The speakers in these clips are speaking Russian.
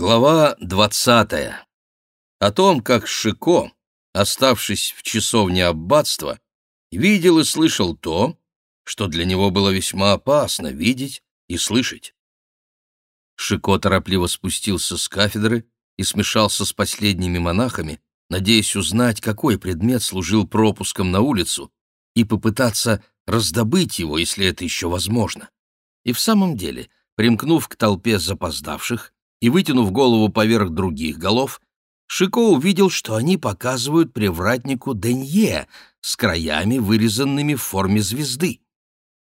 Глава двадцатая. О том, как Шико, оставшись в часовне аббатства, видел и слышал то, что для него было весьма опасно видеть и слышать. Шико торопливо спустился с кафедры и смешался с последними монахами, надеясь узнать, какой предмет служил пропуском на улицу, и попытаться раздобыть его, если это еще возможно. И в самом деле, примкнув к толпе запоздавших и вытянув голову поверх других голов, Шико увидел, что они показывают привратнику Денье с краями, вырезанными в форме звезды.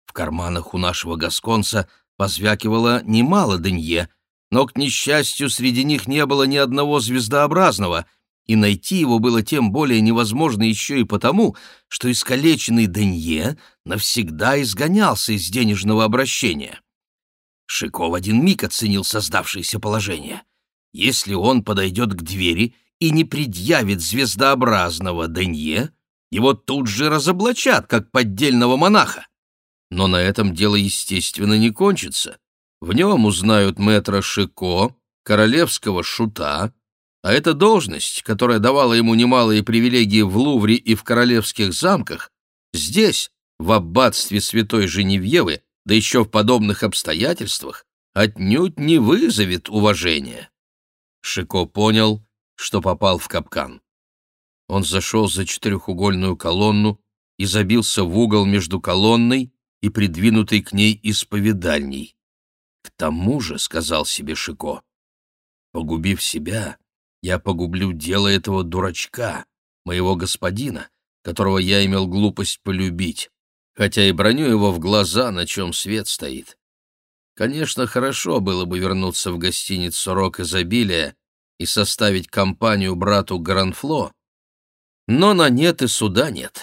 В карманах у нашего гасконца позвякивало немало Денье, но, к несчастью, среди них не было ни одного звездообразного — и найти его было тем более невозможно еще и потому, что искалеченный Денье навсегда изгонялся из денежного обращения. Шико в один миг оценил создавшееся положение. Если он подойдет к двери и не предъявит звездообразного Денье, его тут же разоблачат, как поддельного монаха. Но на этом дело, естественно, не кончится. В нем узнают мэтра Шико, королевского шута, а эта должность, которая давала ему немалые привилегии в Лувре и в королевских замках, здесь, в аббатстве святой Женевьевы, да еще в подобных обстоятельствах, отнюдь не вызовет уважения. Шико понял, что попал в капкан. Он зашел за четырехугольную колонну и забился в угол между колонной и придвинутой к ней исповедальней. «К тому же», — сказал себе Шико, — «погубив себя, я погублю дело этого дурачка, моего господина, которого я имел глупость полюбить, хотя и броню его в глаза, на чем свет стоит. Конечно, хорошо было бы вернуться в гостиницу «Рок изобилия» и составить компанию брату Гранфло, но на нет и суда нет.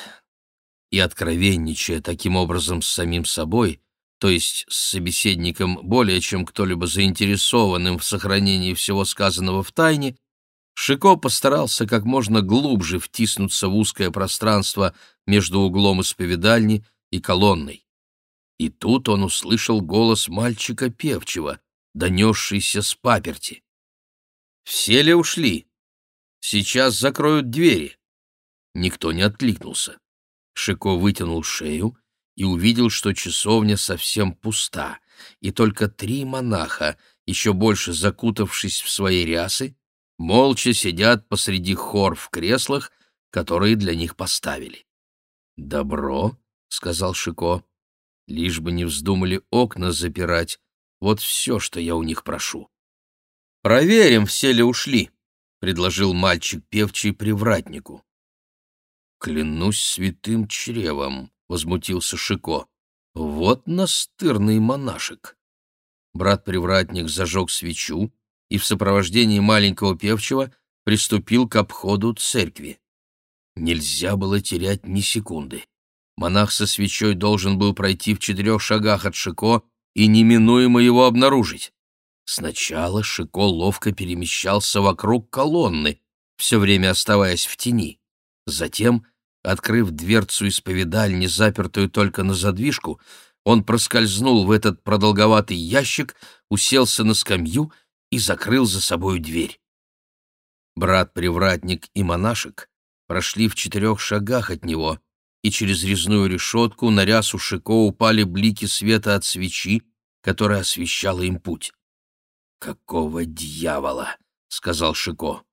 И откровенничая таким образом с самим собой, то есть с собеседником более чем кто-либо заинтересованным в сохранении всего сказанного в тайне, Шико постарался как можно глубже втиснуться в узкое пространство между углом исповедальни и колонной. И тут он услышал голос мальчика певчего, донесшийся с паперти. «Все ли ушли? Сейчас закроют двери». Никто не откликнулся. Шико вытянул шею и увидел, что часовня совсем пуста, и только три монаха, еще больше закутавшись в свои рясы, молча сидят посреди хор в креслах, которые для них поставили. «Добро», — сказал Шико, — «лишь бы не вздумали окна запирать, вот все, что я у них прошу». «Проверим, все ли ушли», — предложил мальчик певчий привратнику. «Клянусь святым чревом», — возмутился Шико. «Вот настырный монашек». Брат-привратник зажег свечу, и в сопровождении маленького певчего приступил к обходу церкви. Нельзя было терять ни секунды. Монах со свечой должен был пройти в четырех шагах от Шико и неминуемо его обнаружить. Сначала Шико ловко перемещался вокруг колонны, все время оставаясь в тени. Затем, открыв дверцу исповедальни, запертую только на задвижку, он проскользнул в этот продолговатый ящик, уселся на скамью и закрыл за собою дверь. Брат-привратник и монашек прошли в четырех шагах от него, и через резную решетку на рясу Шико упали блики света от свечи, которая освещала им путь. «Какого дьявола!» — сказал Шико.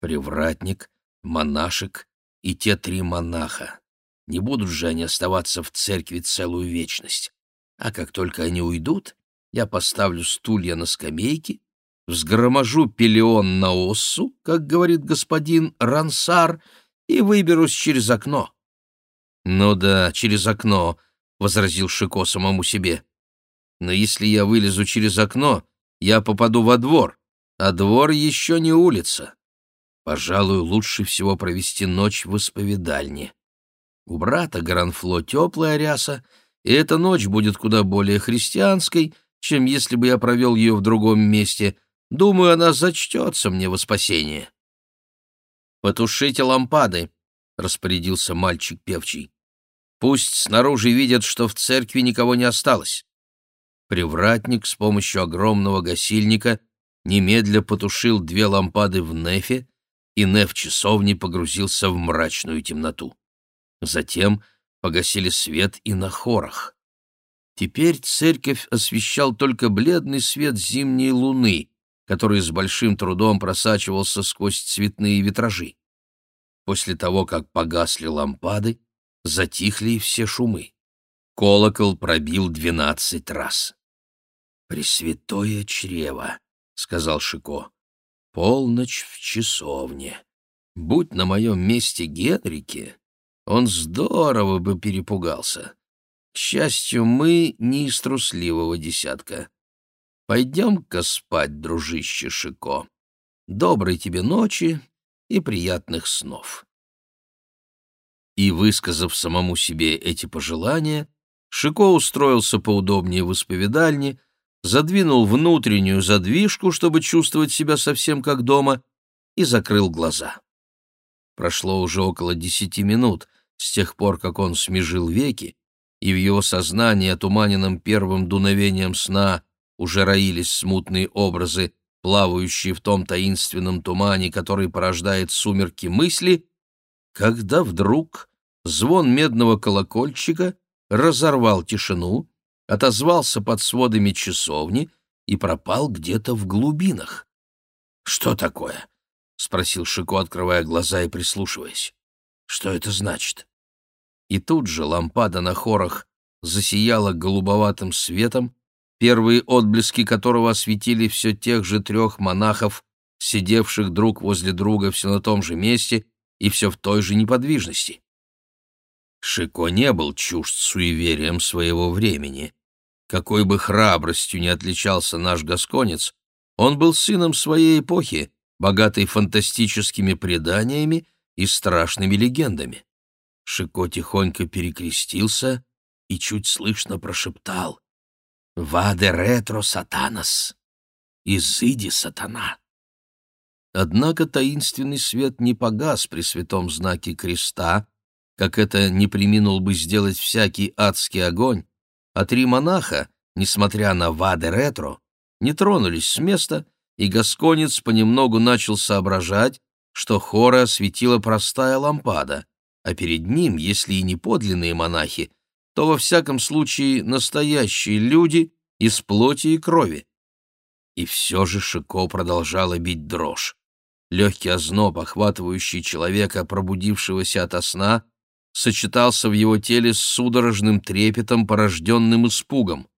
«Привратник, монашек и те три монаха. Не будут же они оставаться в церкви целую вечность. А как только они уйдут, я поставлю стулья на скамейки взгроможу пелеон на оссу, как говорит господин Рансар, и выберусь через окно. — Ну да, через окно, — возразил Шико самому себе. — Но если я вылезу через окно, я попаду во двор, а двор еще не улица. Пожалуй, лучше всего провести ночь в исповедальне. У брата Гранфло теплая ряса, и эта ночь будет куда более христианской, чем если бы я провел ее в другом месте — Думаю, она зачтется мне во спасение. «Потушите лампады», — распорядился мальчик певчий. «Пусть снаружи видят, что в церкви никого не осталось». Привратник с помощью огромного гасильника немедля потушил две лампады в нефе, и неф часовни погрузился в мрачную темноту. Затем погасили свет и на хорах. Теперь церковь освещал только бледный свет зимней луны, который с большим трудом просачивался сквозь цветные витражи. После того, как погасли лампады, затихли и все шумы. Колокол пробил двенадцать раз. «Пресвятое чрево», — сказал Шико, — «полночь в часовне. Будь на моем месте Генрике, он здорово бы перепугался. К счастью, мы не из трусливого десятка. Пойдем-ка спать, дружище Шико. Доброй тебе ночи и приятных снов. И, высказав самому себе эти пожелания, Шико устроился поудобнее в исповедальне, задвинул внутреннюю задвижку, чтобы чувствовать себя совсем как дома, и закрыл глаза. Прошло уже около десяти минут с тех пор, как он смежил веки, и в его сознании, отуманенном первым дуновением сна, уже роились смутные образы, плавающие в том таинственном тумане, который порождает сумерки мысли, когда вдруг звон медного колокольчика разорвал тишину, отозвался под сводами часовни и пропал где-то в глубинах. «Что такое?» — спросил Шико, открывая глаза и прислушиваясь. «Что это значит?» и тут же лампада на хорах засияла голубоватым светом, первые отблески которого осветили все тех же трех монахов, сидевших друг возле друга все на том же месте и все в той же неподвижности. Шико не был чужд суеверием своего времени. Какой бы храбростью ни отличался наш гасконец, он был сыном своей эпохи, богатой фантастическими преданиями и страшными легендами. Шико тихонько перекрестился и чуть слышно прошептал «Ваде ретро сатанас! Изыди, сатана!» Однако таинственный свет не погас при святом знаке креста, как это не приминул бы сделать всякий адский огонь, а три монаха, несмотря на ваде ретро, не тронулись с места, и гасконец понемногу начал соображать, что хора осветила простая лампада — а перед ним, если и не подлинные монахи, то во всяком случае настоящие люди из плоти и крови. И все же Шико продолжала бить дрожь. Легкий озноб, охватывающий человека, пробудившегося ото сна, сочетался в его теле с судорожным трепетом, порожденным испугом.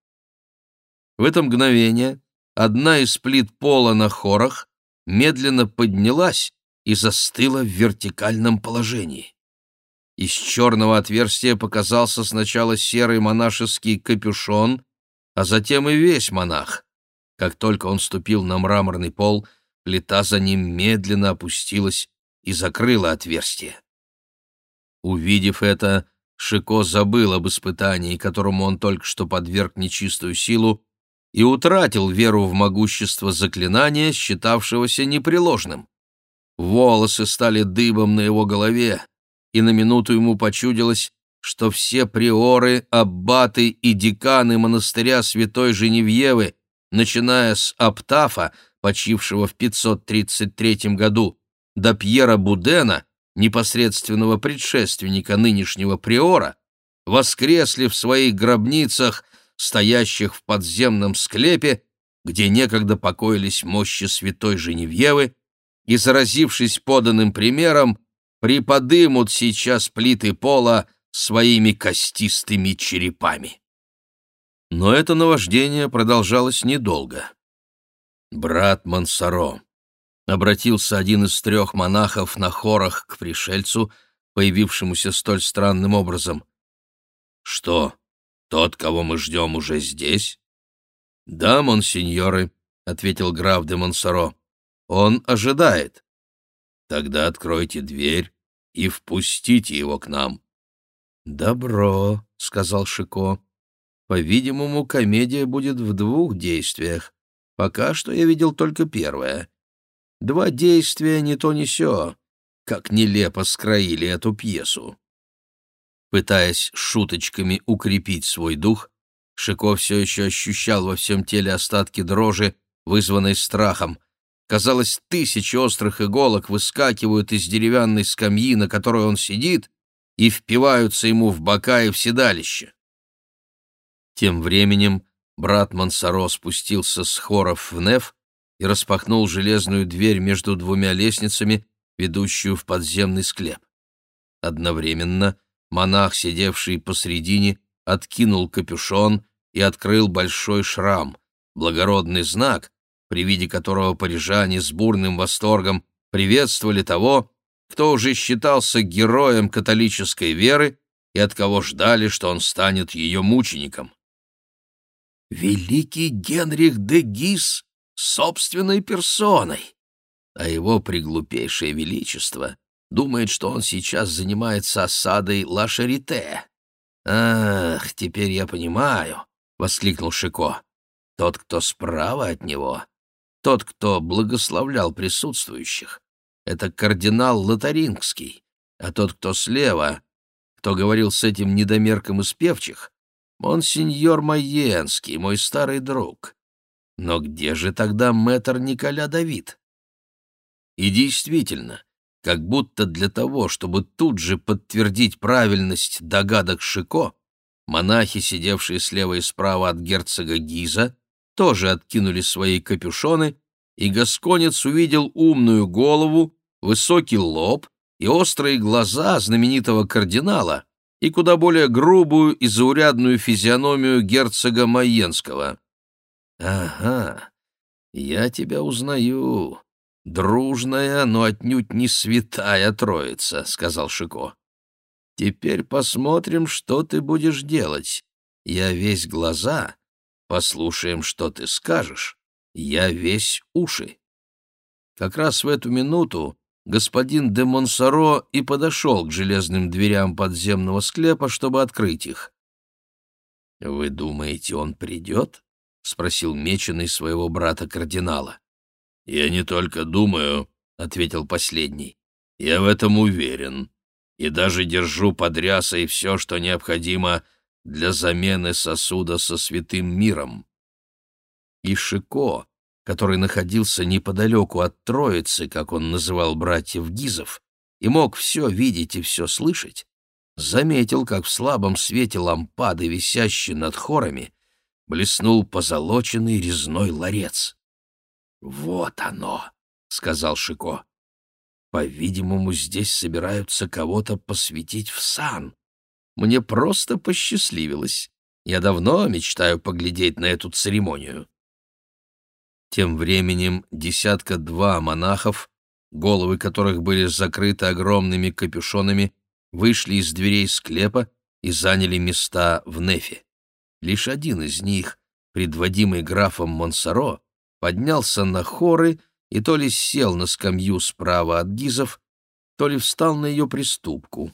В это мгновение одна из плит пола на хорах медленно поднялась и застыла в вертикальном положении. Из черного отверстия показался сначала серый монашеский капюшон, а затем и весь монах. Как только он ступил на мраморный пол, плита за ним медленно опустилась и закрыла отверстие. Увидев это, Шико забыл об испытании, которому он только что подверг нечистую силу, и утратил веру в могущество заклинания, считавшегося непреложным. Волосы стали дыбом на его голове, и на минуту ему почудилось, что все приоры, аббаты и деканы монастыря святой Женевьевы, начиная с Аптафа, почившего в 533 году, до Пьера Будена, непосредственного предшественника нынешнего приора, воскресли в своих гробницах, стоящих в подземном склепе, где некогда покоились мощи святой Женевьевы, и, заразившись поданным примером, приподымут сейчас плиты пола своими костистыми черепами. Но это наваждение продолжалось недолго. «Брат Мансаро», — обратился один из трех монахов на хорах к пришельцу, появившемуся столь странным образом. «Что, тот, кого мы ждем, уже здесь?» «Да, монсеньоры», — ответил граф де Монсоро. «Он ожидает». Тогда откройте дверь и впустите его к нам. Добро, сказал Шико. По-видимому, комедия будет в двух действиях. Пока что я видел только первое. Два действия не то ни сё. Как нелепо скроили эту пьесу. Пытаясь шуточками укрепить свой дух, Шико все еще ощущал во всем теле остатки дрожи, вызванной страхом. Казалось, тысячи острых иголок выскакивают из деревянной скамьи, на которой он сидит, и впиваются ему в бока и в седалище. Тем временем брат Мансаро спустился с хоров в Неф и распахнул железную дверь между двумя лестницами, ведущую в подземный склеп. Одновременно монах, сидевший посредине, откинул капюшон и открыл большой шрам, благородный знак, при виде которого парижане с бурным восторгом приветствовали того, кто уже считался героем католической веры и от кого ждали, что он станет ее мучеником. Великий Генрих де Гис собственной персоной, а его приглупейшее величество думает, что он сейчас занимается осадой Ла-Шарите. «Ах, теперь я понимаю», — воскликнул Шико. «Тот, кто справа от него, тот, кто благословлял присутствующих, это кардинал Лотарингский, а тот, кто слева, кто говорил с этим недомерком из певчих, монсеньор Майенский, мой старый друг. Но где же тогда мэтр Николя Давид? И действительно, как будто для того, чтобы тут же подтвердить правильность догадок Шико, монахи, сидевшие слева и справа от герцога Гиза, тоже откинули свои капюшоны, и Гасконец увидел умную голову, высокий лоб и острые глаза знаменитого кардинала и куда более грубую и заурядную физиономию герцога Майенского. «Ага, я тебя узнаю. Дружная, но отнюдь не святая троица», — сказал Шико. «Теперь посмотрим, что ты будешь делать. Я весь глаза. Послушаем, что ты скажешь. Я весь уши». Как раз в эту минуту господин де Монсоро и подошел к железным дверям подземного склепа, чтобы открыть их. «Вы думаете, он придет?» — спросил Меченый своего брата-кардинала. «Я не только думаю», — ответил последний. «Я в этом уверен, и даже держу под рясой все, что необходимо для замены сосуда со святым миром». И Шико, который находился неподалеку от Троицы, как он называл братьев Гизов, и мог все видеть и все слышать, заметил, как в слабом свете лампады, висящей над хорами, блеснул позолоченный резной ларец. «Вот оно!» — сказал Шико. «По-видимому, здесь собираются кого-то посвятить в сан. Мне просто посчастливилось. Я давно мечтаю поглядеть на эту церемонию». Тем временем десятка-два монахов, головы которых были закрыты огромными капюшонами, вышли из дверей склепа и заняли места в нефе. Лишь один из них, предводимый графом Монсоро, поднялся на хоры и то ли сел на скамью справа от гизов, то ли встал на ее приступку.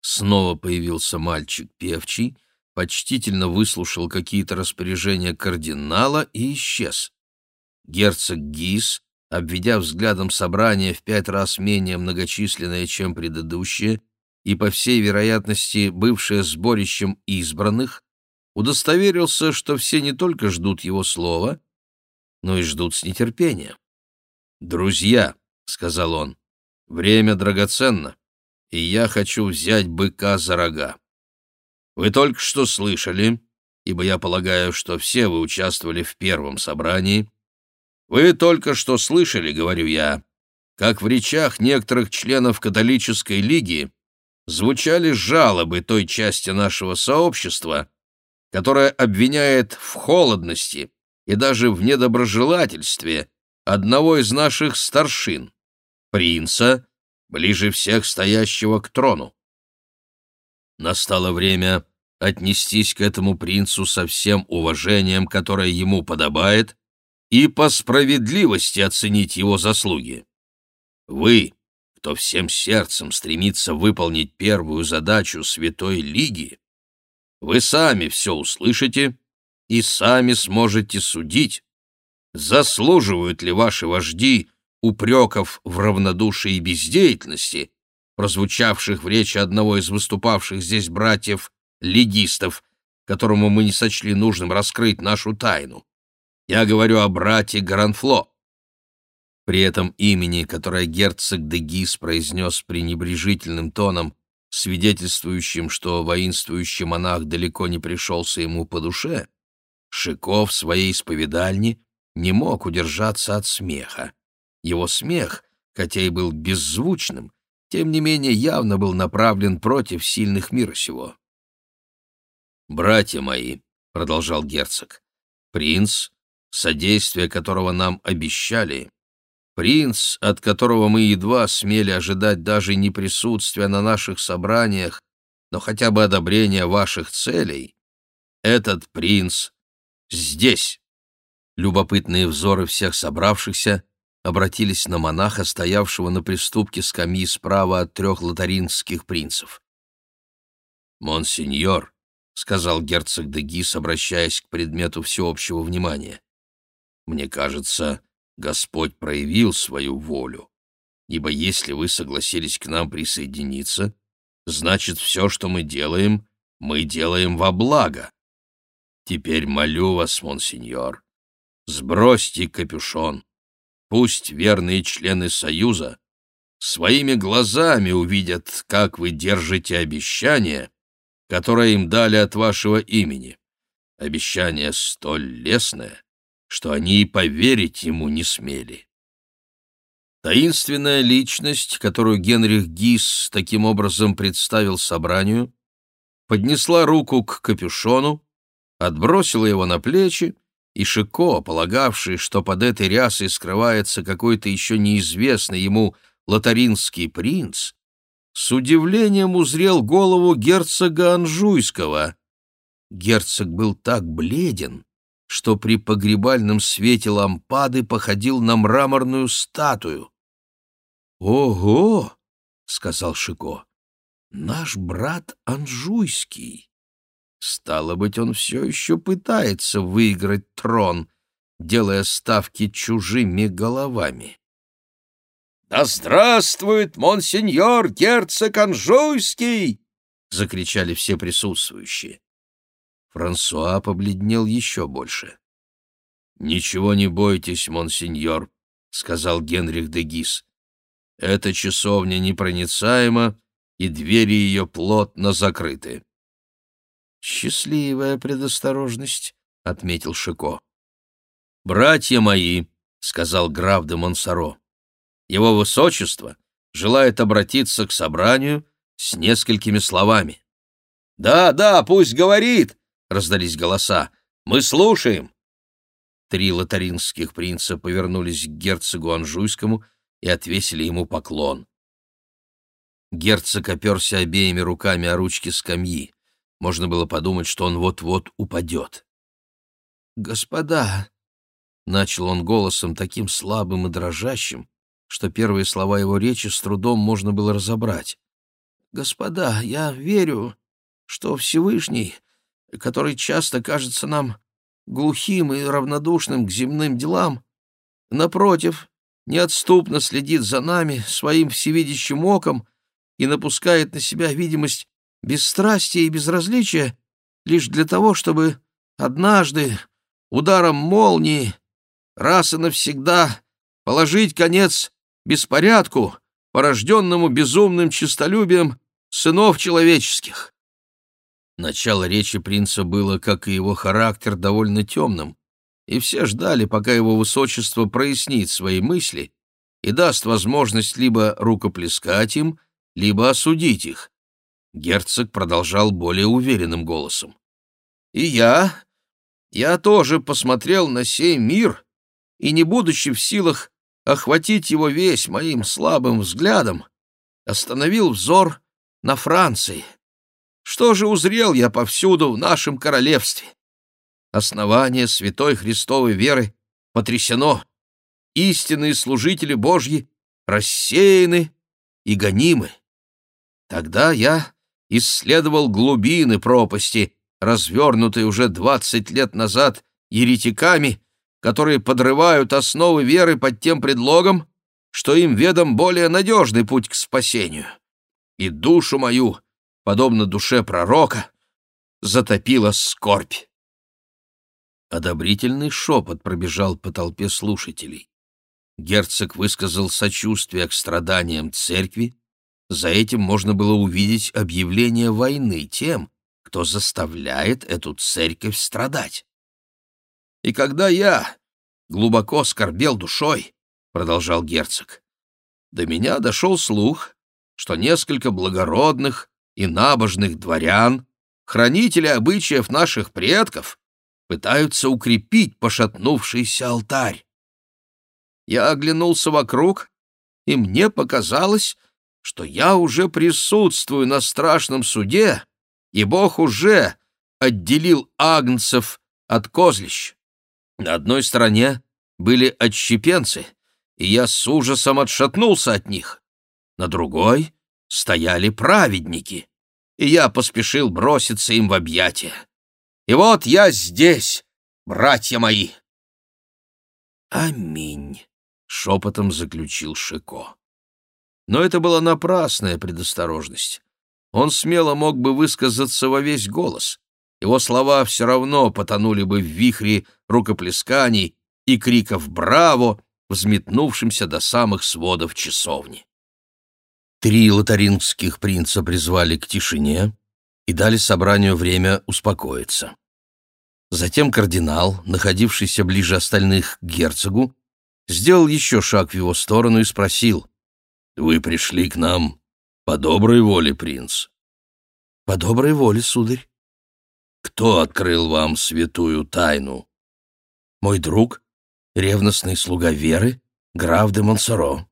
Снова появился мальчик певчий, почтительно выслушал какие-то распоряжения кардинала и исчез. Герцог Гис, обведя взглядом собрание в пять раз менее многочисленное, чем предыдущее, и, по всей вероятности, бывшее сборищем избранных, удостоверился, что все не только ждут его слова, но и ждут с нетерпением. «Друзья», — сказал он, — «время драгоценно, и я хочу взять быка за рога. Вы только что слышали, ибо я полагаю, что все вы участвовали в первом собрании. Вы только что слышали, говорю я, как в речах некоторых членов католической лиги звучали жалобы той части нашего сообщества, которая обвиняет в холодности и даже в недоброжелательстве одного из наших старшин, принца, ближе всех стоящего к трону. Настало время отнестись к этому принцу со всем уважением, которое ему подобает, и по справедливости оценить его заслуги. Вы, кто всем сердцем стремится выполнить первую задачу Святой Лиги, вы сами все услышите и сами сможете судить, заслуживают ли ваши вожди упреков в равнодушии и бездеятельности, прозвучавших в речи одного из выступавших здесь братьев легистов, которому мы не сочли нужным раскрыть нашу тайну. Я говорю о брате Гранфло». При этом имени, которое герцог де Гис произнес пренебрежительным тоном, свидетельствующим, что воинствующий монах далеко не пришелся ему по душе, Шиков в своей исповедальне не мог удержаться от смеха. Его смех, хотя и был беззвучным, тем не менее явно был направлен против сильных мира сего. «Братья мои», — продолжал герцог, — «принц, содействие которого нам обещали, принц, от которого мы едва смели ожидать даже не присутствия на наших собраниях, но хотя бы одобрения ваших целей, этот принц здесь». Любопытные взоры всех собравшихся обратились на монаха, стоявшего на приступке скамьи справа от трех лотаринских принцев. «Монсеньор», — сказал герцог де обращаясь к предмету всеобщего внимания, — «мне кажется, Господь проявил свою волю, ибо если вы согласились к нам присоединиться, значит, все, что мы делаем, мы делаем во благо. Теперь молю вас, монсеньор, сбросьте капюшон, Пусть верные члены Союза своими глазами увидят, как вы держите обещание, которое им дали от вашего имени. Обещание столь лестное, что они и поверить ему не смели. Таинственная личность, которую Генрих Гис таким образом представил собранию, поднесла руку к капюшону, отбросила его на плечи и Шико, полагавший, что под этой рясой скрывается какой-то еще неизвестный ему лотаринский принц, с удивлением узрел голову герцога Анжуйского. Герцог был так бледен, что при погребальном свете лампады походил на мраморную статую. «Ого!» — сказал Шико. «Наш брат Анжуйский». Стало быть, он все еще пытается выиграть трон, делая ставки чужими головами. «Да здравствует монсеньор герцог Анжуйский!» — закричали все присутствующие. Франсуа побледнел еще больше. «Ничего не бойтесь, монсеньор», — сказал Генрих де Гис. «Эта часовня непроницаема, и двери ее плотно закрыты». «Счастливая предосторожность», — отметил Шико. «Братья мои», — сказал граф де Монсоро, — «его высочество желает обратиться к собранию с несколькими словами». «Да, да, пусть говорит», — раздались голоса. «Мы слушаем». Три лотаринских принца повернулись к герцогу Анжуйскому и отвесили ему поклон. Герцог оперся обеими руками о ручки скамьи. Можно было подумать, что он вот-вот упадет. «Господа!» — начал он голосом таким слабым и дрожащим, что первые слова его речи с трудом можно было разобрать. «Господа, я верю, что Всевышний, который часто кажется нам глухим и равнодушным к земным делам, напротив, неотступно следит за нами своим всевидящим оком и напускает на себя видимость бесстрастие и безразличие лишь для того, чтобы однажды ударом молнии раз и навсегда положить конец беспорядку, порожденному безумным честолюбием сынов человеческих. Начало речи принца было, как и его характер, довольно темным, и все ждали, пока его высочество прояснит свои мысли и даст возможность либо рукоплескать им, либо осудить их. Герцог продолжал более уверенным голосом. «И я, я тоже посмотрел на сей мир, и, не будучи в силах охватить его весь моим слабым взглядом, остановил взор на Франции. Что же узрел я повсюду в нашем королевстве? Основание святой Христовой веры потрясено, истинные служители Божьи рассеяны и гонимы. Тогда я исследовал глубины пропасти, развернутые уже двадцать лет назад еретиками, которые подрывают основы веры под тем предлогом, что им ведом более надежный путь к спасению. И душу мою, подобно душе пророка, затопила скорбь. Одобрительный шепот пробежал по толпе слушателей. Герцог высказал сочувствие к страданиям церкви. За этим можно было увидеть объявление войны тем, кто заставляет эту церковь страдать. «И когда я глубоко скорбел душой», — продолжал герцог, — «до меня дошел слух, что несколько благородных и набожных дворян, хранители обычаев наших предков, пытаются укрепить пошатнувшийся алтарь. Я оглянулся вокруг, и мне показалось, что я уже присутствую на страшном суде, и Бог уже отделил агнцев от козлищ. На одной стороне были отщепенцы, и я с ужасом отшатнулся от них. На другой стояли праведники, и я поспешил броситься им в объятия. И вот я здесь, братья мои. Аминь, шепотом заключил Шико. Но это была напрасная предосторожность. Он смело мог бы высказаться во весь голос. Его слова все равно потонули бы в вихре рукоплесканий и криков «Браво!», взметнувшимся до самых сводов часовни. Три лотарингских принца призвали к тишине, и дали собранию время успокоиться. Затем кардинал, находившийся ближе остальных к герцогу, сделал еще шаг в его сторону и спросил, «Вы пришли к нам по доброй воле, принц?» «По доброй воле, сударь». «Кто открыл вам святую тайну?» «Мой друг, ревностный слуга веры, граф де Монсоро».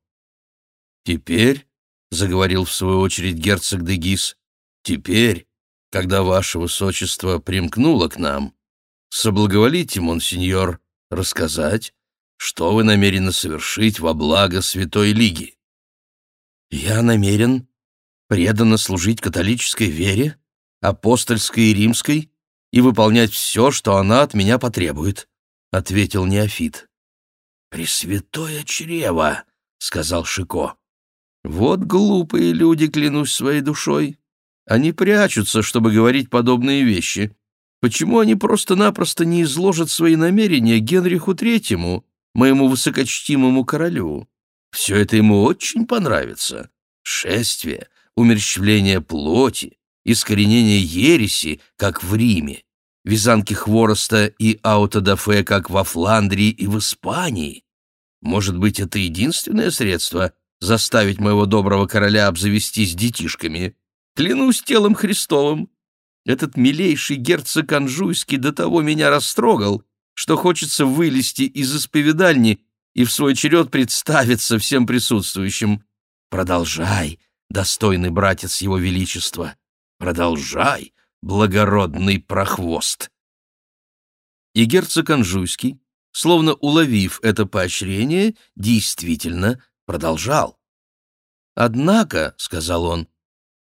«Теперь», — заговорил в свою очередь герцог де Гис, — «теперь когда ваше высочество примкнуло к нам, соблаговолите, монсеньор, рассказать, что вы намерены совершить во благо Святой Лиги. Я намерен преданно служить католической вере, апостольской и римской, и выполнять все, что она от меня потребует», — ответил Неофит. «Пресвятое чрево», — сказал Шико. «Вот глупые люди, клянусь своей душой. Они прячутся, чтобы говорить подобные вещи. Почему они просто-напросто не изложат свои намерения Генриху Третьему, моему высокочтимому королю? Все это ему очень понравится. Шествие, умерщвление плоти, искоренение ереси, как в Риме, вязанки хвороста и аутодафе, как во Фландрии и в Испании. Может быть, это единственное средство заставить моего доброго короля обзавестись детишками? Клянусь телом Христовым, этот милейший герцог Анжуйский до того меня растрогал, что хочется вылезти из исповедальни и в свой черед представиться всем присутствующим. Продолжай, достойный братец его величества, продолжай, благородный прохвост. И герцог Анжуйский, словно уловив это поощрение, действительно продолжал. «Однако», — сказал он,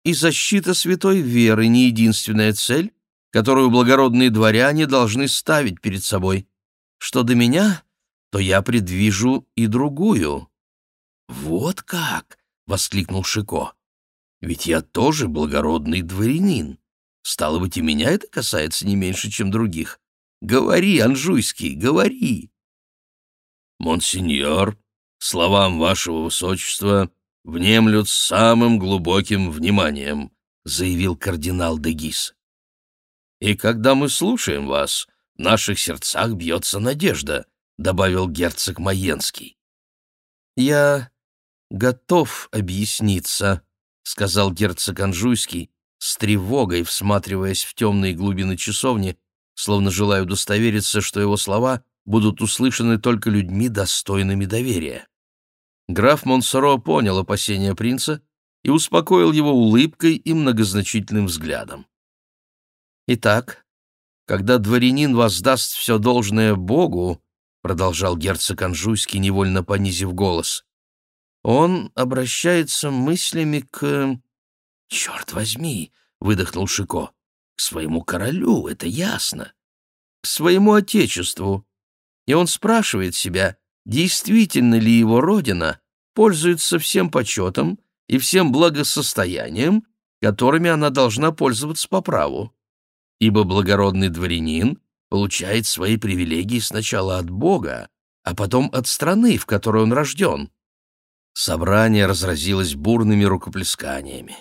и защита святой веры не единственная цель, которую благородные дворяне должны ставить перед собой. Что до меня, то я предвижу и другую». «Вот как!» — воскликнул Шико. «Ведь я тоже благородный дворянин. Стало быть, и меня это касается не меньше, чем других. Говори, Анжуйский, говори!» «Монсеньор, словам вашего высочества внемлют самым глубоким вниманием», — заявил кардинал де Гис. «И когда мы слушаем вас, в наших сердцах бьется надежда», — добавил герцог Маенский. «Я готов объясниться», — сказал герцог Анжуйский, с тревогой всматриваясь в темные глубины часовни, словно желая удостовериться, что его слова будут услышаны только людьми, достойными доверия. Граф Монсоро понял опасения принца и успокоил его улыбкой и многозначительным взглядом. «Итак, когда дворянин воздаст все должное Богу, — продолжал герцог Анжуйский, невольно понизив голос, — он обращается мыслями к... «Черт возьми!» — выдохнул Шико. «К своему королю, это ясно. К своему отечеству. И он спрашивает себя, действительно ли его родина пользуется всем почетом и всем благосостоянием, которыми она должна пользоваться по праву. Ибо благородный дворянин получает свои привилегии сначала от Бога, а потом от страны, в которой он рожден. Собрание разразилось бурными рукоплесканиями.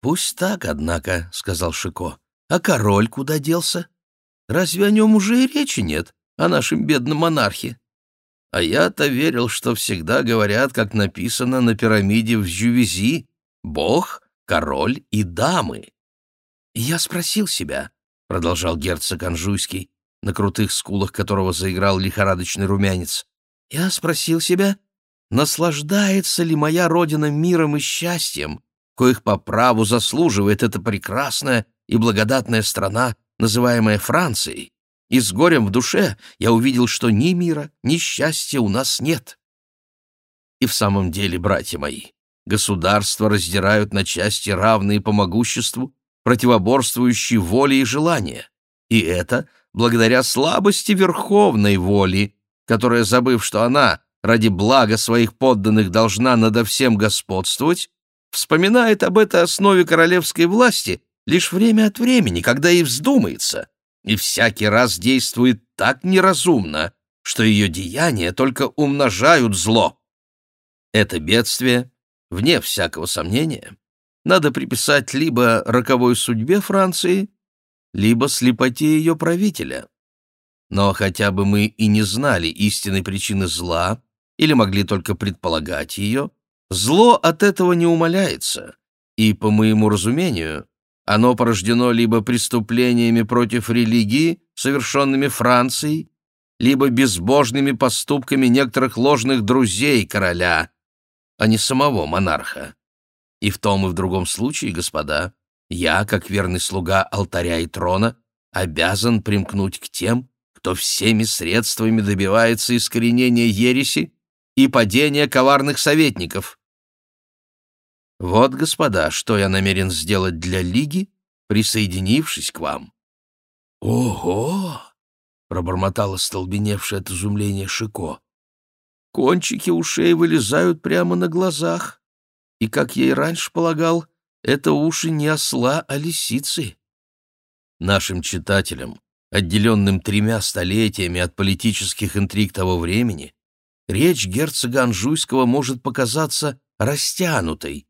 «Пусть так, однако», — сказал Шико. «А король куда делся? Разве о нем уже и речи нет, о нашем бедном монархе?» А я-то верил, что всегда говорят, как написано на пирамиде в Жювези, «Бог, король и дамы». Я спросил себя, — продолжал герцог Анжуйский, на крутых скулах которого заиграл лихорадочный румянец, — я спросил себя, наслаждается ли моя родина миром и счастьем, коих по праву заслуживает эта прекрасная и благодатная страна, называемая Францией, и с горем в душе я увидел, что ни мира, ни счастья у нас нет. И в самом деле, братья мои, государства раздирают на части равные по могуществу, противоборствующие воле и желания. И это благодаря слабости верховной воли, которая, забыв, что она ради блага своих подданных должна надо всем господствовать, вспоминает об этой основе королевской власти лишь время от времени, когда ей вздумается, и всякий раз действует так неразумно, что ее деяния только умножают зло. Это бедствие, вне всякого сомнения, надо приписать либо роковой судьбе Франции, либо слепоте ее правителя. Но хотя бы мы и не знали истинной причины зла, или могли только предполагать ее, зло от этого не умаляется, и, по моему разумению, оно порождено либо преступлениями против религии, совершенными Францией, либо безбожными поступками некоторых ложных друзей короля, а не самого монарха. И в том и в другом случае, господа, я, как верный слуга алтаря и трона, обязан примкнуть к тем, кто всеми средствами добивается искоренения ереси и падения коварных советников. Вот, господа, что я намерен сделать для Лиги, присоединившись к вам. Ого! пробормотало столбеневшее от изумления Шико. Кончики ушей вылезают прямо на глазах. И, как я и раньше полагал, это уши не осла, а лисицы. Нашим читателям, отделенным тремя столетиями от политических интриг того времени, речь герцога Анжуйского может показаться растянутой,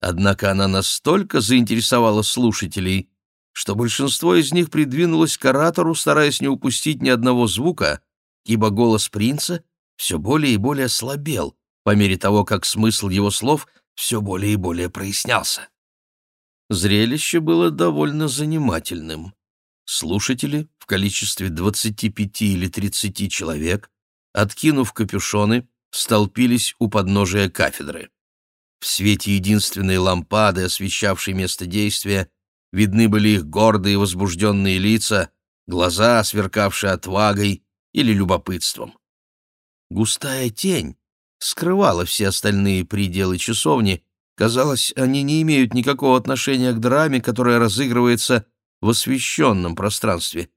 Однако она настолько заинтересовала слушателей, что большинство из них придвинулось к оратору, стараясь не упустить ни одного звука, ибо голос принца все более и более слабел, по мере того, как смысл его слов все более и более прояснялся. Зрелище было довольно занимательным. Слушатели в количестве 25 или 30 человек, откинув капюшоны, столпились у подножия кафедры. В свете единственной лампады, освещавшей место действия, видны были их гордые возбужденные лица, глаза, сверкавшие отвагой или любопытством. Густая тень скрывала все остальные пределы часовни, казалось, они не имеют никакого отношения к драме, которая разыгрывается в освещенном пространстве.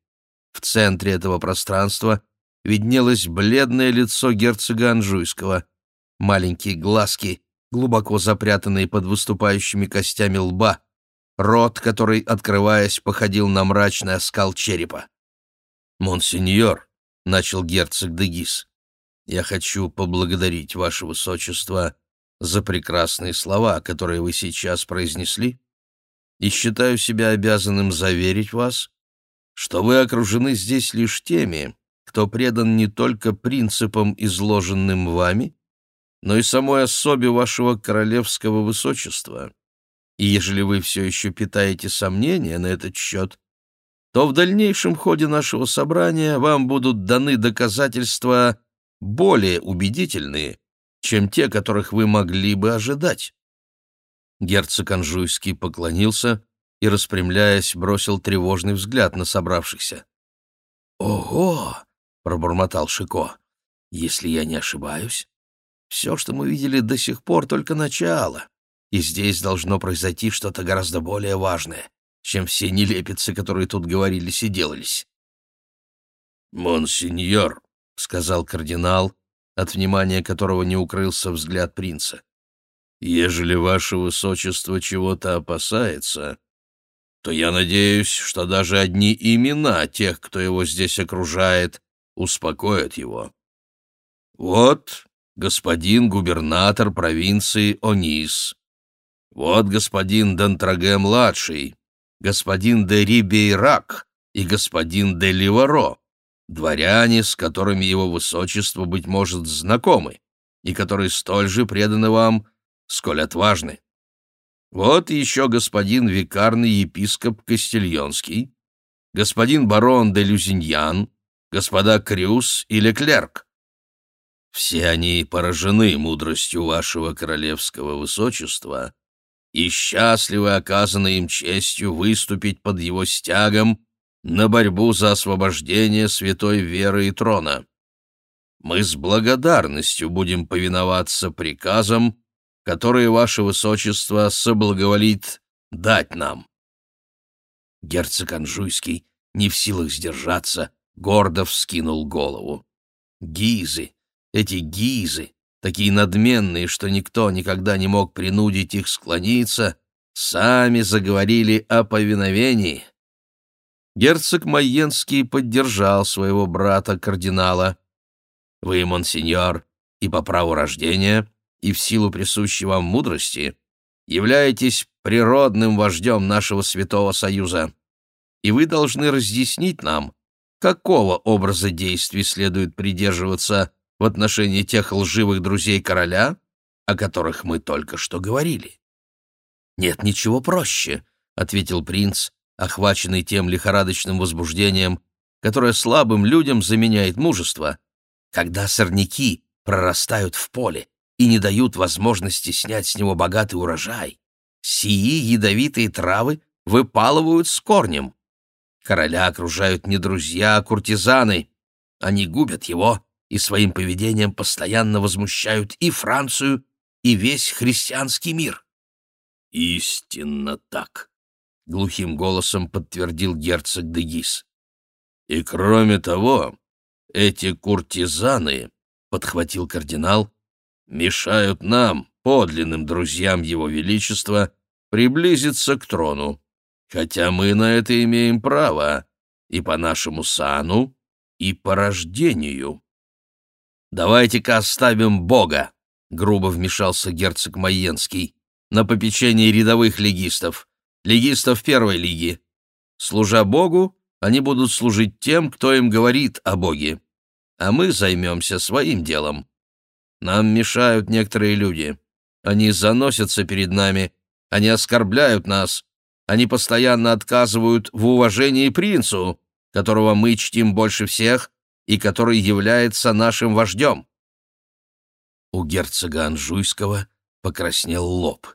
В центре этого пространства виднелось бледное лицо герцога Анжуйского, маленькие глазки глубоко запрятанные под выступающими костями лба, рот, который, открываясь, походил на мрачный оскал черепа. «Монсеньор», — начал герцог Дегис, — «я хочу поблагодарить ваше высочество за прекрасные слова, которые вы сейчас произнесли, и считаю себя обязанным заверить вас, что вы окружены здесь лишь теми, кто предан не только принципам, изложенным вами, но и самой особе вашего королевского высочества. И ежели вы все еще питаете сомнения на этот счет, то в дальнейшем ходе нашего собрания вам будут даны доказательства более убедительные, чем те, которых вы могли бы ожидать. Герцог Анжуйский поклонился и, распрямляясь, бросил тревожный взгляд на собравшихся. «Ого!» — пробормотал Шико. «Если я не ошибаюсь, все, что мы видели до сих пор, только начало, и здесь должно произойти что-то гораздо более важное, чем все нелепицы, которые тут говорились и делались. «Монсеньор», — сказал кардинал, от внимания которого не укрылся взгляд принца, — «ежели ваше высочество чего-то опасается, то я надеюсь, что даже одни имена тех, кто его здесь окружает, успокоят его. Вот господин губернатор провинции Онис. Вот господин Дантраге-младший, господин де Рибейрак и господин де Ливаро, дворяне, с которыми его высочество, быть может, знакомы, и которые столь же преданы вам, сколь отважны. Вот еще господин викарный епископ Кастильонский, господин барон де Люзиньян, господа Крюс и Леклерк. Все они поражены мудростью вашего королевского высочества и счастливы оказанной им честью выступить под его стягом на борьбу за освобождение святой веры и трона. Мы с благодарностью будем повиноваться приказам, которые ваше высочество соблаговолит дать нам. Герцог Анжуйский, не в силах сдержаться, гордо вскинул голову. Гизы, эти гизы, такие надменные, что никто никогда не мог принудить их склониться, сами заговорили о повиновении. Герцог Майенский поддержал своего брата-кардинала. «Вы, монсеньор, и по праву рождения, и в силу присущей вам мудрости, являетесь природным вождем нашего Святого Союза, и вы должны разъяснить нам, какого образа действий следует придерживаться в отношении тех лживых друзей короля, о которых мы только что говорили. «Нет ничего проще», — ответил принц, охваченный тем лихорадочным возбуждением, которое слабым людям заменяет мужество, когда сорняки прорастают в поле и не дают возможности снять с него богатый урожай. Сии ядовитые травы выпалывают с корнем. Короля окружают не друзья, а куртизаны. Они губят его и своим поведением постоянно возмущают и Францию, и весь христианский мир. «Истинно так», — глухим голосом подтвердил герцог Дегис. «И кроме того, эти куртизаны», — подхватил кардинал, — «мешают нам, подлинным друзьям Его Величества, приблизиться к трону, хотя мы на это имеем право и по нашему сану, и по рождению». «Давайте-ка оставим Бога», — грубо вмешался герцог Майенский, — «на попечение рядовых легистов легистов первой лиги. Служа Богу, они будут служить тем, кто им говорит о Боге. А мы займемся своим делом. Нам мешают некоторые люди. Они заносятся перед нами, они оскорбляют нас, они постоянно отказывают в уважении принцу, которого мы чтим больше всех и который является нашим вождем. У герцога Анжуйского покраснел лоб.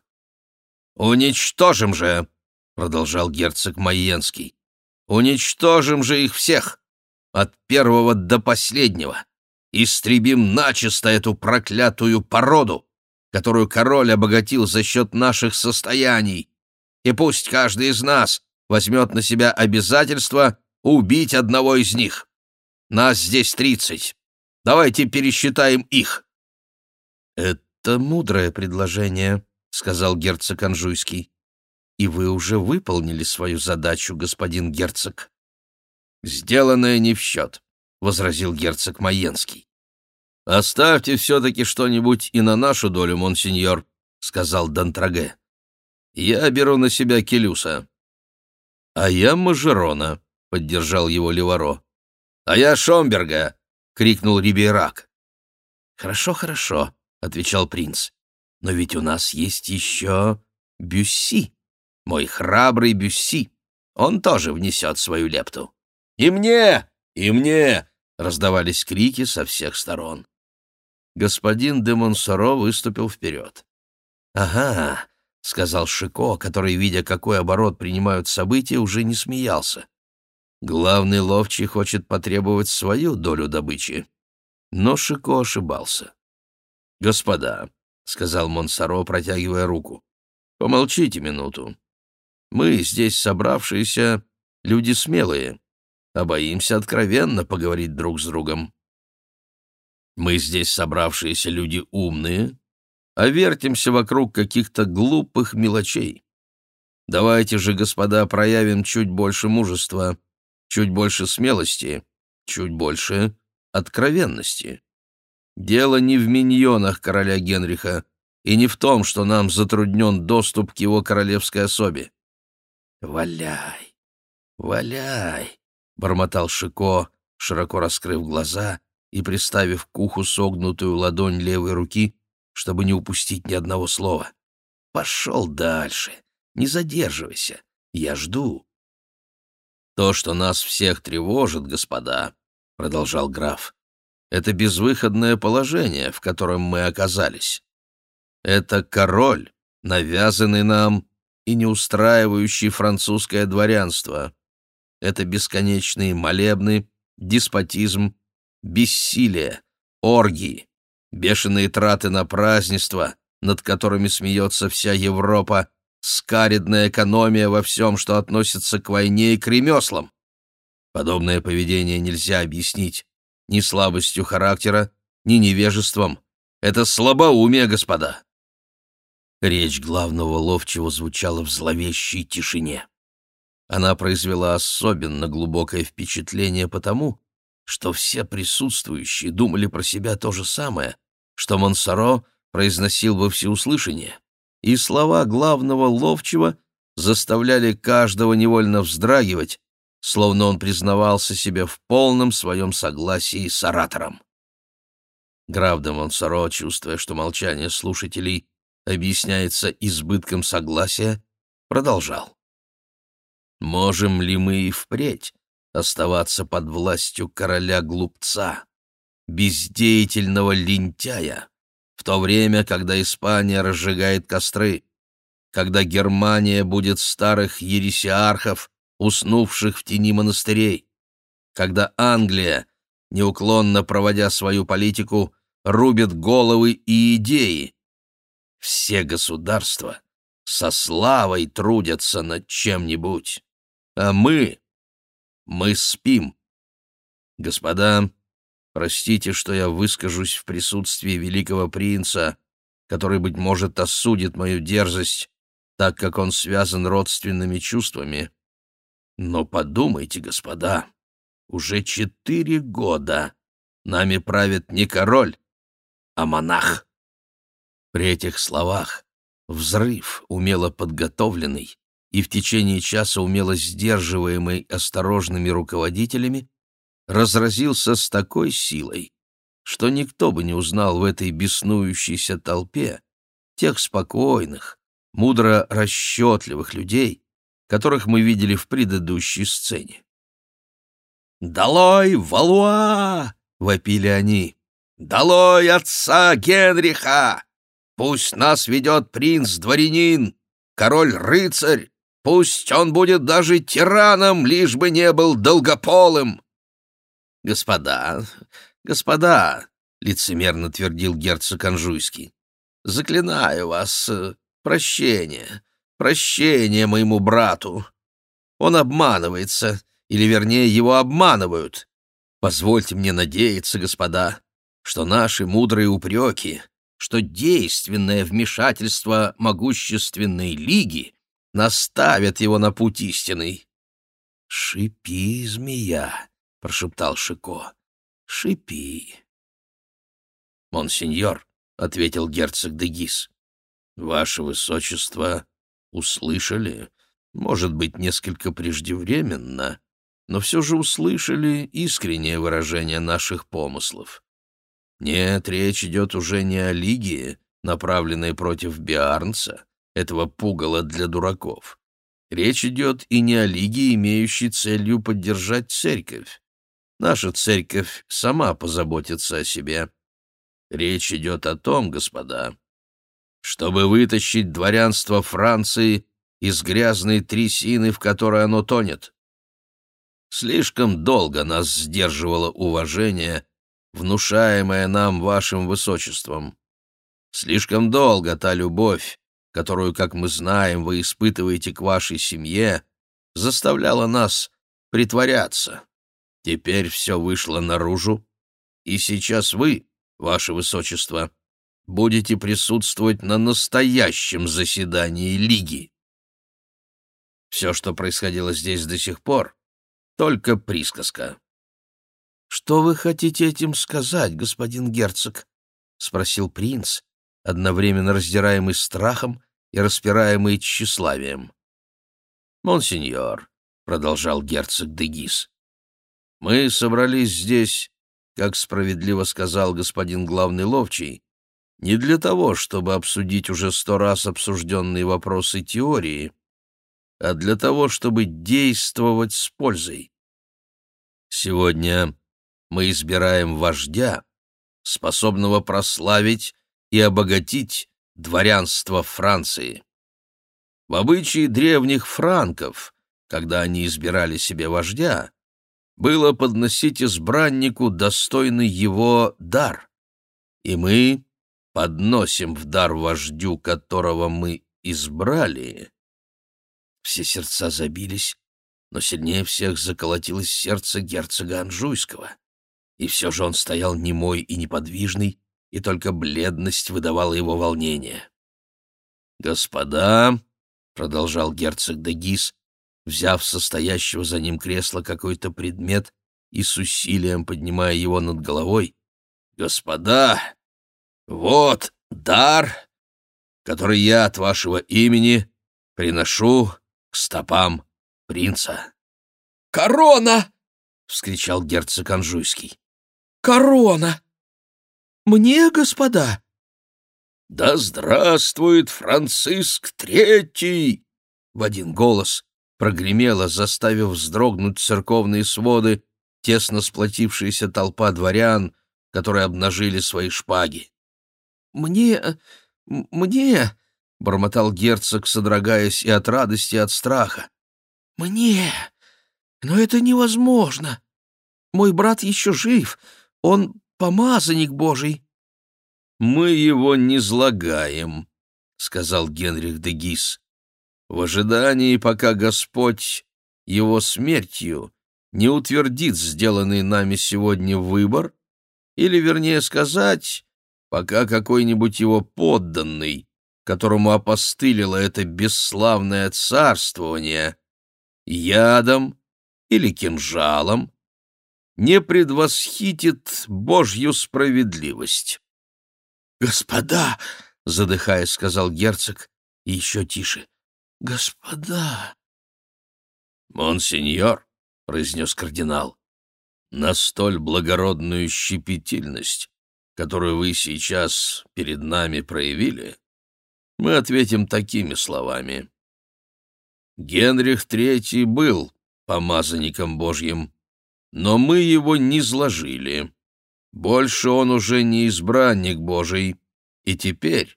«Уничтожим же!» Продолжал герцог Майенский. Уничтожим же их всех, от первого до последнего. Истребим начисто эту проклятую породу, которую король обогатил за счет наших состояний. И пусть каждый из нас возьмет на себя обязательство убить одного из них. Нас здесь тридцать. Давайте пересчитаем их. — Это мудрое предложение, — сказал герцог Анжуйский и вы уже выполнили свою задачу, господин герцог». «Сделанное не в счет», — возразил герцог Маенский. «Оставьте все-таки что-нибудь и на нашу долю, монсеньор», — сказал Дантраге. «Я беру на себя Келюса». «А я Мажерона», — поддержал его Леваро. «А я Шомберга», — крикнул Рибейрак. «Хорошо, хорошо», — отвечал принц. «Но ведь у нас есть еще Бюсси» мой храбрый Бюсси. Он тоже внесет свою лепту. «И мне! И мне!» — раздавались крики со всех сторон. Господин де Монсоро выступил вперед. «Ага», — сказал Шико, который, видя, какой оборот принимают события, уже не смеялся. «Главный ловчий хочет потребовать свою долю добычи». Но Шико ошибался. «Господа», — сказал Монсоро, протягивая руку, — «помолчите минуту. Мы, здесь собравшиеся, люди смелые, а боимся откровенно поговорить друг с другом. Мы здесь собравшиеся люди умные, а вертимся вокруг каких-то глупых мелочей. Давайте же, господа, проявим чуть больше мужества, чуть больше смелости, чуть больше откровенности. Дело не в миньонах короля Генриха и не в том, что нам затруднен доступ к его королевской особе. «Валяй, валяй!» — бормотал Шико, широко раскрыв глаза и приставив к уху согнутую ладонь левой руки, чтобы не упустить ни одного слова. «Пошел дальше, не задерживайся, я жду». «То, что нас всех тревожит, господа», — продолжал граф, — «это безвыходное положение, в котором мы оказались. Это король, навязанный нам и не устраивающий французское дворянство. Это бесконечные молебны, деспотизм, бессилие, оргии, бешеные траты на празднества, над которыми смеется вся Европа, скаридная экономия во всем, что относится к войне и к ремеслам. Подобное поведение нельзя объяснить ни слабостью характера, ни невежеством. Это слабоумие, господа. Речь главного ловчего звучала в зловещей тишине. Она произвела особенно глубокое впечатление потому, что все присутствующие думали про себя то же самое, что Монсоро произносил во всеуслышание, и слова главного ловчего заставляли каждого невольно вздрагивать, словно он признавался себе в полном своем согласии с оратором. Граф де Монсоро, чувствуя, что молчание слушателей объясняется избытком согласия, продолжал. «Можем ли мы и впредь оставаться под властью короля-глупца, бездеятельного лентяя, в то время, когда Испания разжигает костры, когда Германия будет старых ересиархов, уснувших в тени монастырей, когда Англия, неуклонно проводя свою политику, рубит головы и идеи. Все государства со славой трудятся над чем-нибудь, а мы мы спим. Господа, простите, что я выскажусь в присутствии великого принца, который, быть может, осудит мою дерзость, так как он связан родственными чувствами. Но подумайте, господа, уже четыре года нами правит не король, а монах. При этих словах взрыв, умело подготовленный, и в течение часа умело сдерживаемый осторожными руководителями, разразился с такой силой, что никто бы не узнал в этой беснующейся толпе тех спокойных, мудро расчетливых людей, которых мы видели в предыдущей сцене. «Долой, Валуа!» — вопили они. «Долой отца Генриха! Пусть нас ведет принц-дворянин, король-рыцарь, Пусть он будет даже тираном, лишь бы не был долгополым. Господа, господа, лицемерно твердил герцог Анжуйский, заклинаю вас, э, прощение, прощение моему брату. Он обманывается, или, вернее, его обманывают. Позвольте мне надеяться, господа, что наши мудрые упреки, что действенное вмешательство могущественной лиги наставят его на путь истинный. — Шипи, змея, — прошептал Шико, — шипи. — Монсеньор, — ответил герцог де Гис, — ваше высочество услышали, может быть, несколько преждевременно, но все же услышали искреннее выражение наших помыслов. Нет, речь идет уже не о лиге, направленной против Биарнца, этого пугала для дураков. Речь идет и не о лиге, имеющей целью поддержать церковь. Наша церковь сама позаботится о себе. Речь идет о том, господа, чтобы вытащить дворянство Франции из грязной трясины, в которой оно тонет. Слишком долго нас сдерживало уважение, внушаемое нам вашим высочеством. Слишком долго та любовь, которую, как мы знаем, вы испытываете к вашей семье, заставляла нас притворяться. Теперь все вышло наружу, и сейчас вы, ваше высочество, будете присутствовать на настоящем заседании Лиги. Все, что происходило здесь до сих пор, только присказка. «Что вы хотите этим сказать, господин герцог?» — спросил принц, одновременно раздираемый страхом и распираемый тщеславием. «Монсеньор», — продолжал герцог Дегис, — «мы собрались здесь, как справедливо сказал господин главный ловчий, не для того, чтобы обсудить уже сто раз обсужденные вопросы теории, а для того, чтобы действовать с пользой. Сегодня мы избираем вождя, способного прославить и обогатить дворянство Франции. В обычае древних франков, когда они избирали себе вождя, было подносить избраннику достойный его дар. И мы подносим в дар вождю, которого мы избрали. Все сердца забились, но сильнее всех заколотилось сердце герцога Анжуйского. И все же он стоял немой и неподвижный, и только бледность выдавала его волнение. «Господа», — продолжал герцог Дегис, взяв состоящего за ним кресла какой-то предмет и с усилием поднимая его над головой, «Господа, вот дар, который я от вашего имени приношу к стопам принца». «Корона!» — вскричал герцог Анжуйский. «Корона! Мне, господа?» «Да здравствует Франциск Третий!» В один голос прогремело, заставив вздрогнуть церковные своды, тесно сплотившаяся толпа дворян, которые обнажили свои шпаги. «Мне... мне...» — бормотал герцог, содрогаясь и от радости, и от страха. «Мне... но это невозможно. Мой брат еще жив, он помазанник Божий». «Мы его не злагаем», — сказал Генрих де Гис. «В ожидании, пока Господь его смертью не утвердит сделанный нами сегодня выбор, или, вернее сказать, пока какой-нибудь его подданный, которому опостылило это бесславное царствование, ядом или кинжалом, не предвосхитит Божью справедливость. «Господа!» — задыхаясь, сказал герцог, и еще тише. «Господа!» «Монсеньор!» — произнес кардинал. «На столь благородную щепетильность, которую вы сейчас перед нами проявили, мы ответим такими словами. Генрих III был помазанником Божьим, но мы его не сложили. Больше он уже не избранник Божий, и теперь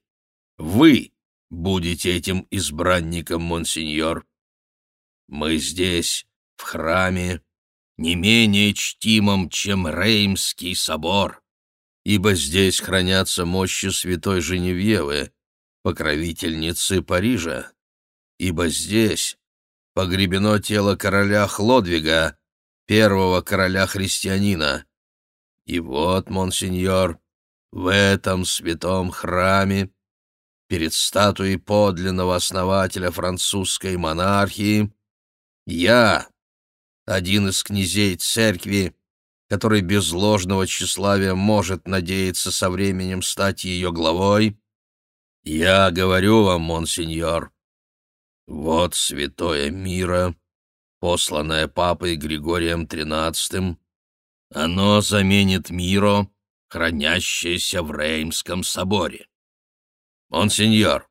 вы будете этим избранником, монсеньор. Мы здесь, в храме, не менее чтимом, чем Реймский собор, ибо здесь хранятся мощи святой Женевьевы, покровительницы Парижа, ибо здесь погребено тело короля Хлодвига, первого короля-христианина. И вот, монсеньор, в этом святом храме, перед статуей подлинного основателя французской монархии, я, один из князей церкви, который без ложного тщеславия может надеяться со временем стать ее главой, я говорю вам, монсеньор, вот святое мира, посланное папой Григорием XIII, оно заменит миро, хранящееся в Реймском соборе. Монсеньор,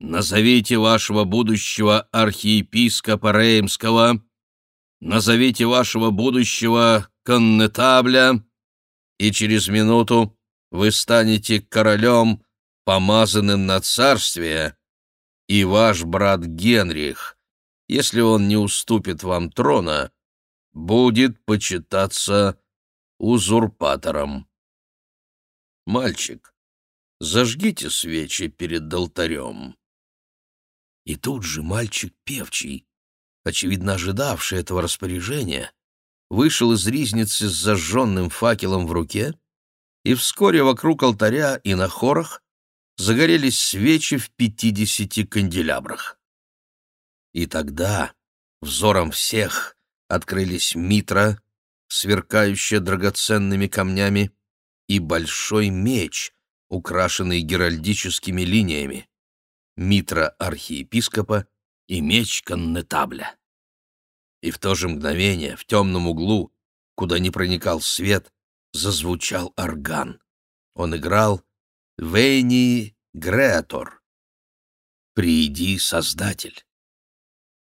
назовите вашего будущего архиепископа Реймского, назовите вашего будущего коннетабля, и через минуту вы станете королем, помазанным на царствие, и ваш брат Генрих, если он не уступит вам трона, будет почитаться узурпатором. Мальчик, зажгите свечи перед алтарем. И тут же мальчик певчий, очевидно ожидавший этого распоряжения, вышел из ризницы с зажженным факелом в руке, и вскоре вокруг алтаря и на хорах загорелись свечи в пятидесяти канделябрах. И тогда взором всех открылись митра, сверкающая драгоценными камнями, и большой меч, украшенный геральдическими линиями, митра архиепископа и меч коннетабля. И в то же мгновение в темном углу, куда не проникал свет, зазвучал орган. Он играл «Вейни Греатор» — «Прииди, Создатель».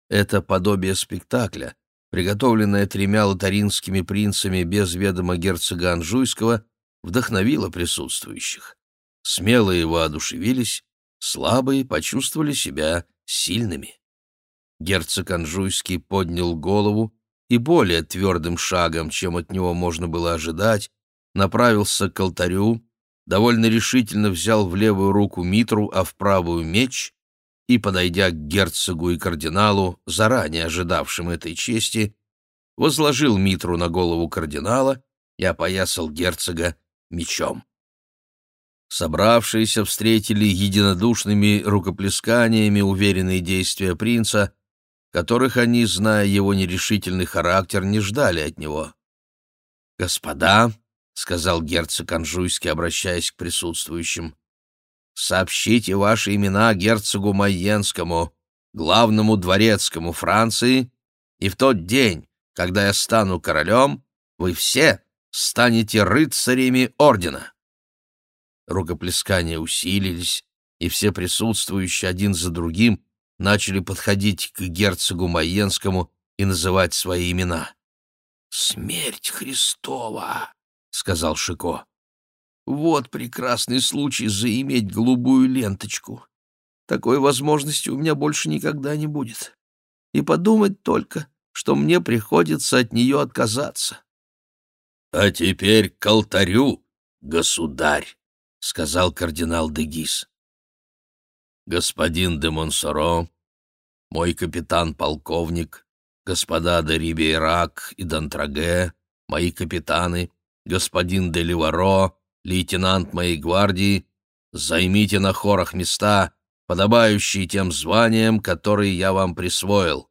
Это подобие спектакля, приготовленное тремя лотаринскими принцами без ведома герцога Анжуйского, вдохновило присутствующих. Смелые воодушевились, слабые почувствовали себя сильными. Герцог Анжуйский поднял голову и более твердым шагом, чем от него можно было ожидать, направился к алтарю, довольно решительно взял в левую руку митру, а в правую меч и, подойдя к герцогу и кардиналу, заранее ожидавшим этой чести, возложил митру на голову кардинала и опоясал герцога мечом. Собравшиеся встретили единодушными рукоплесканиями уверенные действия принца, которых они, зная его нерешительный характер, не ждали от него. «Господа», — сказал герцог Анжуйский, обращаясь к присутствующим, — «сообщите ваши имена герцогу Майенскому, главному дворецкому Франции, и в тот день, когда я стану королем, вы все станете рыцарями ордена». Рукоплескания усилились, и все присутствующие один за другим начали подходить к герцогу Майенскому и называть свои имена. «Смерть Христова!» — сказал Шико. «Вот прекрасный случай заиметь голубую ленточку. Такой возможности у меня больше никогда не будет. И подумать только, что мне приходится от нее отказаться». «А теперь к алтарю, государь!» — сказал кардинал Дегис господин де Монсоро, мой капитан-полковник, господа де Рибейрак и Дантраге, мои капитаны, господин де Ливаро, лейтенант моей гвардии, займите на хорах места, подобающие тем званиям, которые я вам присвоил.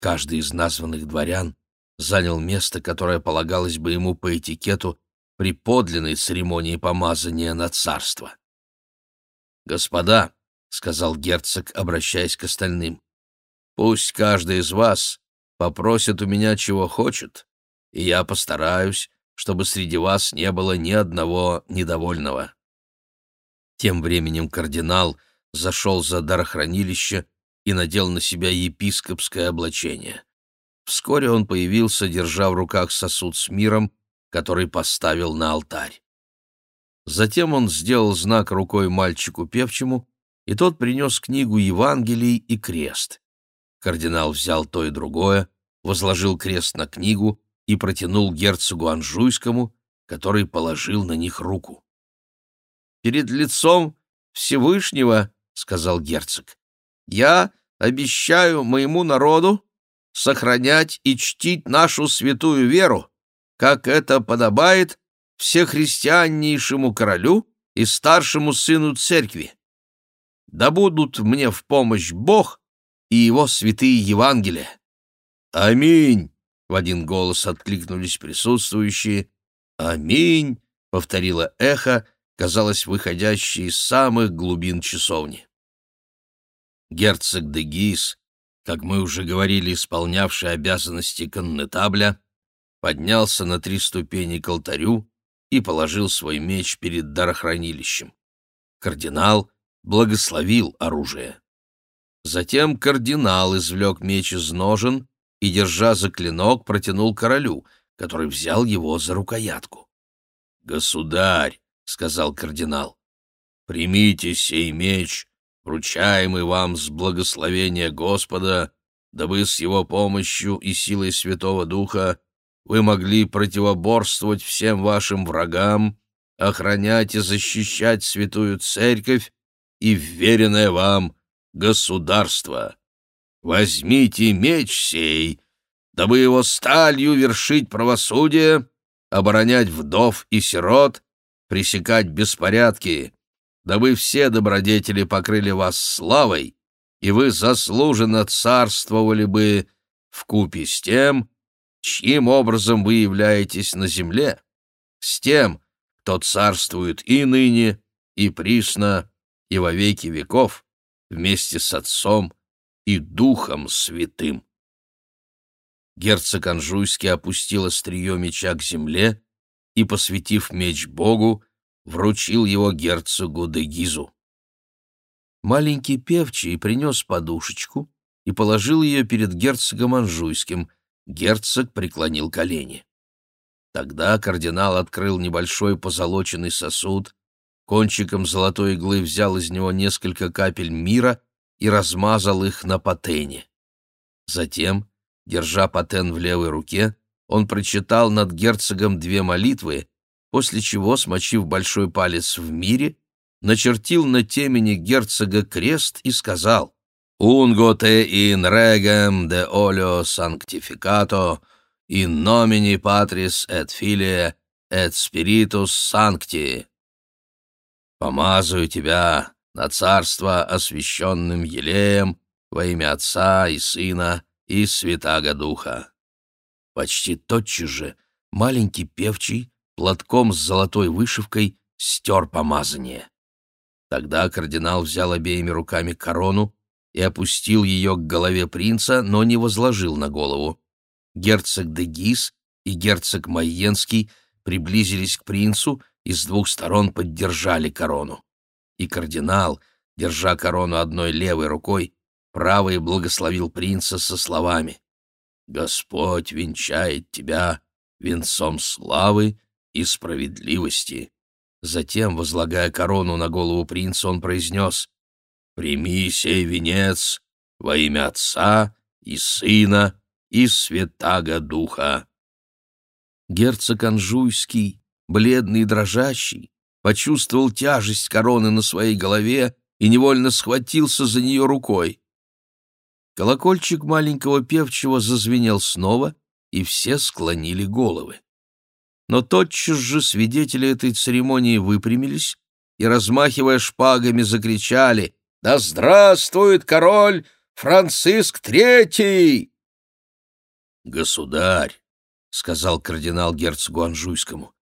Каждый из названных дворян занял место, которое полагалось бы ему по этикету при подлинной церемонии помазания на царство. «Господа», — сказал герцог, обращаясь к остальным, — «пусть каждый из вас попросит у меня чего хочет, и я постараюсь, чтобы среди вас не было ни одного недовольного». Тем временем кардинал зашел за дарохранилище и надел на себя епископское облачение. Вскоре он появился, держа в руках сосуд с миром, который поставил на алтарь. Затем он сделал знак рукой мальчику певчему, и тот принес книгу Евангелий и крест. Кардинал взял то и другое, возложил крест на книгу и протянул герцогу Анжуйскому, который положил на них руку. «Перед лицом Всевышнего, — сказал герцог, — я обещаю моему народу сохранять и чтить нашу святую веру, как это подобает всехристианнейшему королю и старшему сыну церкви. Да будут мне в помощь Бог и его святые Евангелия. Аминь! В один голос откликнулись присутствующие. Аминь! повторило эхо, казалось, выходящее из самых глубин часовни. Герцог де Гис, как мы уже говорили, исполнявший обязанности коннетабля, поднялся на три ступени к алтарю, и положил свой меч перед дарохранилищем. Кардинал благословил оружие. Затем кардинал извлек меч из ножен и, держа за клинок, протянул королю, который взял его за рукоятку. «Государь», — сказал кардинал, — «примите сей меч, вручаемый вам с благословения Господа, дабы с его помощью и силой Святого Духа вы могли противоборствовать всем вашим врагам, охранять и защищать святую церковь и вверенное вам государство. Возьмите меч сей, дабы его сталью вершить правосудие, оборонять вдов и сирот, пресекать беспорядки, дабы все добродетели покрыли вас славой, и вы заслуженно царствовали бы в купе с тем, чьим образом вы являетесь на земле, с тем, кто царствует и ныне, и присно, и во веки веков, вместе с Отцом и Духом Святым. Герцог Анжуйский опустил острие меча к земле и, посвятив меч Богу, вручил его герцогу Дегизу. Маленький певчий принес подушечку и положил ее перед герцогом Анжуйским. Герцог преклонил колени. Тогда кардинал открыл небольшой позолоченный сосуд, кончиком золотой иглы взял из него несколько капель мира и размазал их на патене. Затем, держа патен в левой руке, он прочитал над герцогом две молитвы, после чего, смочив большой палец в мире, начертил на темени герцога крест и сказал «Ungo te in regem de oleo sanctificato, in nomini Patris et Filii et Spiritus Sancti». «Помазываю тебя на царство освященным елеем во имя Отца и Сына и Святаго Духа». Почти тотчас же маленький певчий платком с золотой вышивкой стер помазание. Тогда кардинал взял обеими руками корону и опустил ее к голове принца, но не возложил на голову. Герцог де Гис и герцог Майенский приблизились к принцу и с двух сторон поддержали корону. И кардинал, держа корону одной левой рукой, правой благословил принца со словами «Господь венчает тебя венцом славы и справедливости». Затем, возлагая корону на голову принца, он произнес «Прими сей венец во имя Отца и Сына и Святаго Духа». Герцог Анжуйский, бледный и дрожащий, почувствовал тяжесть короны на своей голове и невольно схватился за нее рукой. Колокольчик маленького певчего зазвенел снова, и все склонили головы но тотчас же свидетели этой церемонии выпрямились и, размахивая шпагами, закричали «Да здравствует король Франциск Третий!» «Государь!» — сказал кардинал герцогу Анжуйскому.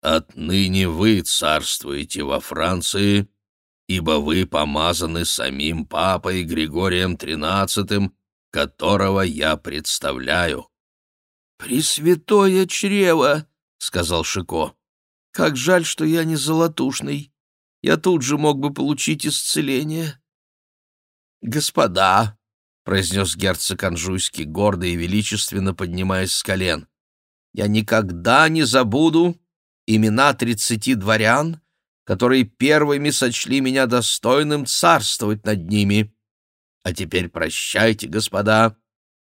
«Отныне вы царствуете во Франции, ибо вы помазаны самим папой Григорием Тринадцатым, которого я представляю». «Пресвятое чрево!» — сказал Шико. «Как жаль, что я не золотушный. Я тут же мог бы получить исцеление». «Господа», — произнес герцог Анжуйский, гордо и величественно поднимаясь с колен, «я никогда не забуду имена тридцати дворян, которые первыми сочли меня достойным царствовать над ними. А теперь прощайте, господа,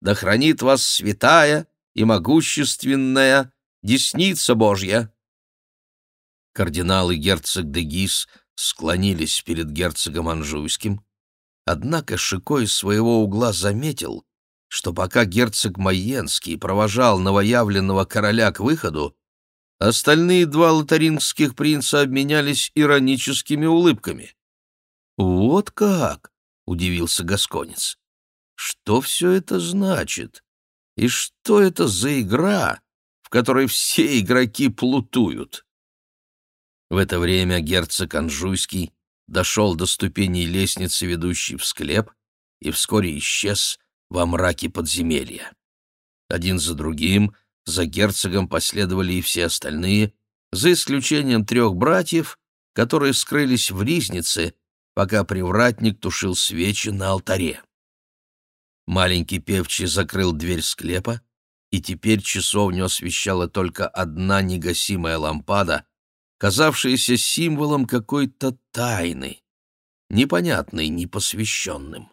да хранит вас святая и могущественная Десница Божья!» Кардинал и герцог де Гис склонились перед герцогом Анжуйским, однако Шико из своего угла заметил, что пока герцог Майенский провожал новоявленного короля к выходу, остальные два лотарингских принца обменялись ироническими улыбками. «Вот как!» — удивился Гасконец. «Что все это значит? И что это за игра, в которой все игроки плутуют. В это время герцог Анжуйский дошел до ступеней лестницы, ведущей в склеп, и вскоре исчез во мраке подземелья. Один за другим за герцогом последовали и все остальные, за исключением трех братьев, которые скрылись в ризнице, пока привратник тушил свечи на алтаре. Маленький певчий закрыл дверь склепа, и теперь часовню освещала только одна негасимая лампада, казавшаяся символом какой-то тайны, непонятной непосвященным.